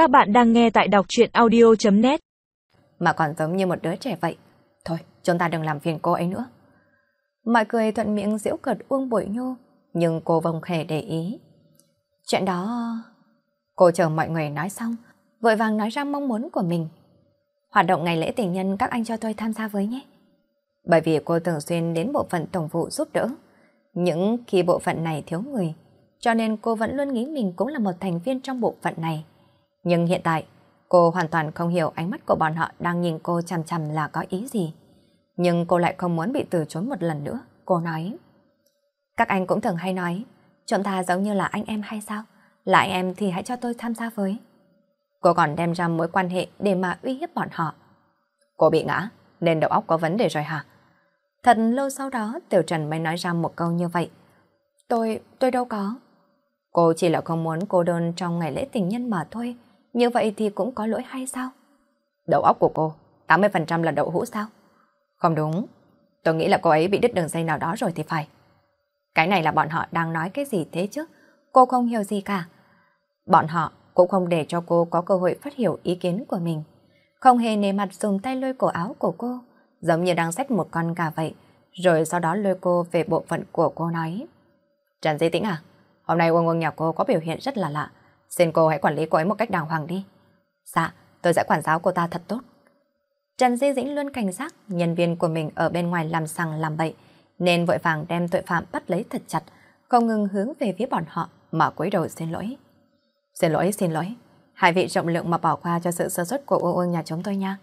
Các bạn đang nghe tại đọc chuyện audio.net Mà còn giống như một đứa trẻ vậy. Thôi, chúng ta đừng làm phiền cô ấy nữa. Mọi người thuận miệng giễu cợt Uông Bội Nhu, nhưng cô vòng khề để ý. Chuyện đó... Cô chờ mọi người nói xong, vội vàng nói ra mong muốn của mình. Hoạt động ngày lễ tình nhân các anh cho tôi tham gia với nhé. Bởi vì cô thường xuyên đến bộ phận tổng vụ giúp đỡ. Những khi bộ phận này thiếu người, cho nên cô vẫn luôn nghĩ mình cũng là một thành viên trong bộ phận này. Nhưng hiện tại, cô hoàn toàn không hiểu ánh mắt của bọn họ đang nhìn cô chằm chằm là có ý gì. Nhưng cô lại không muốn bị từ chối một lần nữa. Cô nói, các anh cũng thường hay nói, chúng ta giống như là anh em hay sao? Là anh em thì hãy cho tôi tham gia với. Cô còn đem ra mối quan hệ để mà uy hiếp bọn họ. Cô bị ngã, nên đầu óc có vấn đề rồi hả? Thật lâu sau đó Tiểu Trần mới nói ra một câu như vậy. Tôi, tôi đâu có. Cô chỉ là không muốn cô đơn trong ngày lễ tình nhân mà thôi. Như vậy thì cũng có lỗi hay sao? Đầu óc của cô, 80% là đậu hũ sao? Không đúng. Tôi nghĩ là cô ấy bị đứt đường dây nào đó rồi thì phải. Cái này là bọn họ đang nói cái gì thế chứ? Cô không hiểu gì cả. Bọn họ cũng không để cho cô có cơ hội phát hiểu ý kiến của mình. Không hề nề mặt dùng tay lôi cổ áo của cô, giống như đang xách một con gà vậy, rồi sau đó lôi cô về bộ phận của cô nói. Trần Di Tĩnh à, hôm nay quân quân nhà cô có biểu hiện rất là lạ. Xin cô hãy quản lý cô ấy một cách đàng hoàng đi. Dạ, tôi sẽ quản giáo cô ta thật tốt. Trần Di Dĩnh luôn cảnh giác nhân viên của mình ở bên ngoài làm sằng làm bậy, nên vội vàng đem tội phạm bắt lấy thật chặt, không ngừng hướng về phía bọn họ mà cúi đầu xin lỗi. Xin lỗi, xin lỗi. Hai vị rộng lượng mà bỏ qua cho sự sơ suất của Uông Uông nhà chúng tôi nha.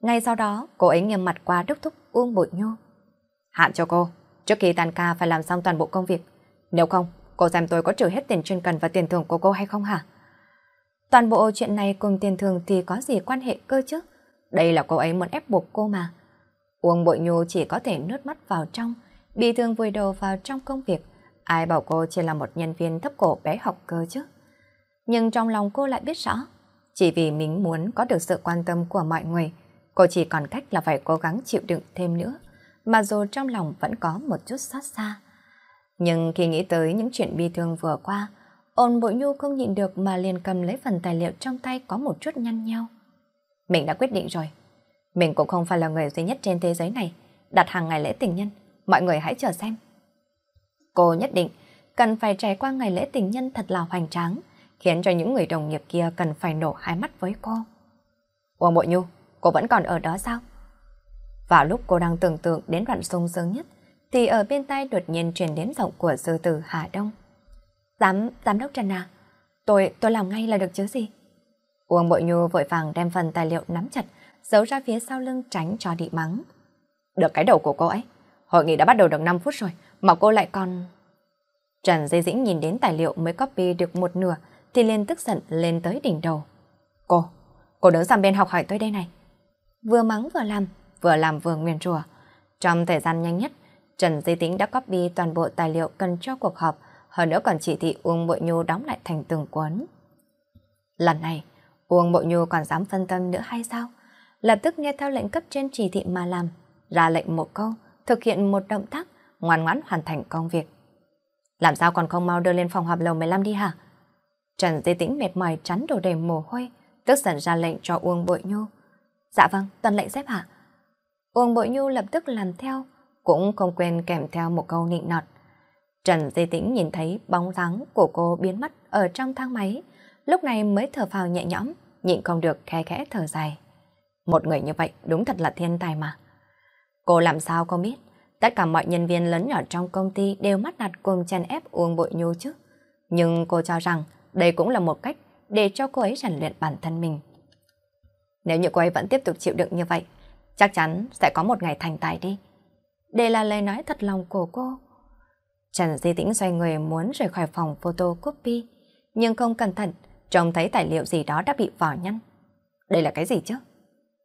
Ngay sau đó, cô ấy nghiêm mặt qua đốc thúc Uông Bội Nhu. Hạn cho cô, trước khi tan ca phải làm xong toàn bộ công việc. Nếu không, cô xem tôi có trừ hết tiền chuyên cần và tiền thưởng của cô hay không hả? Toàn bộ chuyện này cùng tiền thưởng thì có gì quan hệ cơ chứ? Đây là cô ấy muốn ép buộc cô mà. Uông Bội Nhu chỉ có thể nước mắt vào trong, bị thương vùi đầu vào trong công việc. Ai bảo cô chỉ là một nhân viên thấp cổ bé học cơ chứ? Nhưng trong lòng cô lại biết rõ, chỉ vì mình muốn có được sự quan tâm của mọi người, cô chỉ còn cách là phải cố gắng chịu đựng thêm nữa, mà dù trong lòng vẫn có một chút xót xa. Nhưng khi nghĩ tới những chuyện bi thương vừa qua, ôn bội nhu không nhịn được mà liền cầm lấy phần tài liệu trong tay có một chút nhăn nhau. Mình đã quyết định rồi. Mình cũng không phải là người duy nhất trên thế giới này đặt hàng ngày lễ tình nhân. Mọi người hãy chờ xem. Cô nhất định cần phải trải qua ngày lễ tình nhân thật là hoành tráng, khiến cho những người đồng nghiệp kia cần phải nổ hai mắt với cô. Uông Bội Nhu, cô vẫn còn ở đó sao? Vào lúc cô đang tưởng tượng đến đoạn sung sướng nhất, thì ở bên tai đột nhiên truyền đến giọng của sư tử Hà Đông. Giám, giám đốc Trần à, tôi, tôi làm ngay là được chứ gì? Uông Bội Nhu vội vàng đem phần tài liệu nắm chặt, giấu ra phía sau lưng tránh cho bị mắng. Được cái đầu của cô ấy, hội nghị đã bắt đầu được 5 phút rồi, mà cô lại còn... Trần Dây Dĩnh nhìn đến tài liệu mới copy được một nửa, thì liền tức giận lên tới đỉnh đầu. Cô, cô đứng sang bên học hỏi tôi đây này. Vừa mắng vừa làm, vừa làm vừa nguyền rủa. Trong thời gian nhanh nhất, Trần Di Tĩnh đã copy toàn bộ tài liệu cần cho cuộc họp, hơn nữa còn chỉ thị Uông Bội Nhu đóng lại thành từng cuốn. Lần này, Uông Bội Nhu còn dám phân tâm nữa hay sao? Lập tức nghe theo lệnh cấp trên chỉ thị mà làm, ra lệnh một câu, thực hiện một động tác, ngoan ngoãn hoàn thành công việc. Làm sao còn không mau đưa lên phòng họp lầu 15 đi hả? Trần Di Tĩnh mệt mỏi chắn đổ đầy mồ hôi, tức giận ra lệnh cho Uông Bội Nhu. Dạ vâng, tuần lệnh xếp hả? Uông Bội Nhu lập tức làm theo, cũng không quên kèm theo một câu nịnh nọt. Trần Di Tĩnh nhìn thấy bóng dáng của cô biến mất ở trong thang máy, lúc này mới thở phào nhẹ nhõm, nhịn không được khe khẽ thở dài. Một người như vậy đúng thật là thiên tài mà. Cô làm sao không biết, tất cả mọi nhân viên lớn nhỏ trong công ty đều mắt đặt cùng chèn ép Uông Bội Nhu chứ. Nhưng cô cho rằng đây cũng là một cách để cho cô ấy rèn luyện bản thân mình. Nếu như cô ấy vẫn tiếp tục chịu đựng như vậy, chắc chắn sẽ có một ngày thành tài đi. Đây là lời nói thật lòng của cô. Trần Di Tĩnh xoay người muốn rời khỏi phòng photocopy, nhưng không cẩn thận, trông thấy tài liệu gì đó đã bị vỏ nhăn. Đây là cái gì chứ?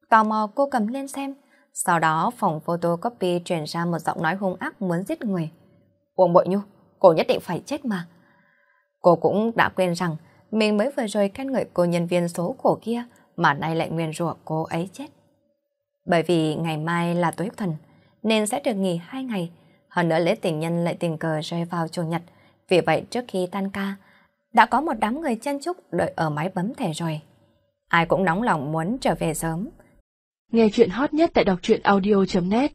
Tò mò cô cầm lên xem, sau đó phòng photocopy truyền ra một giọng nói hung ác muốn giết người. Uông Bội Nhu, cô nhất định phải chết mà. Cô cũng đã quên rằng mình mới vừa rồi khen ngợi cô nhân viên số khổ kia mà nay lại nguyền rủa cô ấy chết. Bởi vì ngày mai là tối thần nên sẽ được nghỉ hai ngày. Hơn nữa lễ tình nhân lại tình cờ rơi vào chủ nhật. Vì vậy trước khi tan ca, đã có một đám người chen chúc đợi ở máy bấm thẻ rồi. Ai cũng nóng lòng muốn trở về sớm. Nghe chuyện hot nhất tại đọc truyện audio.net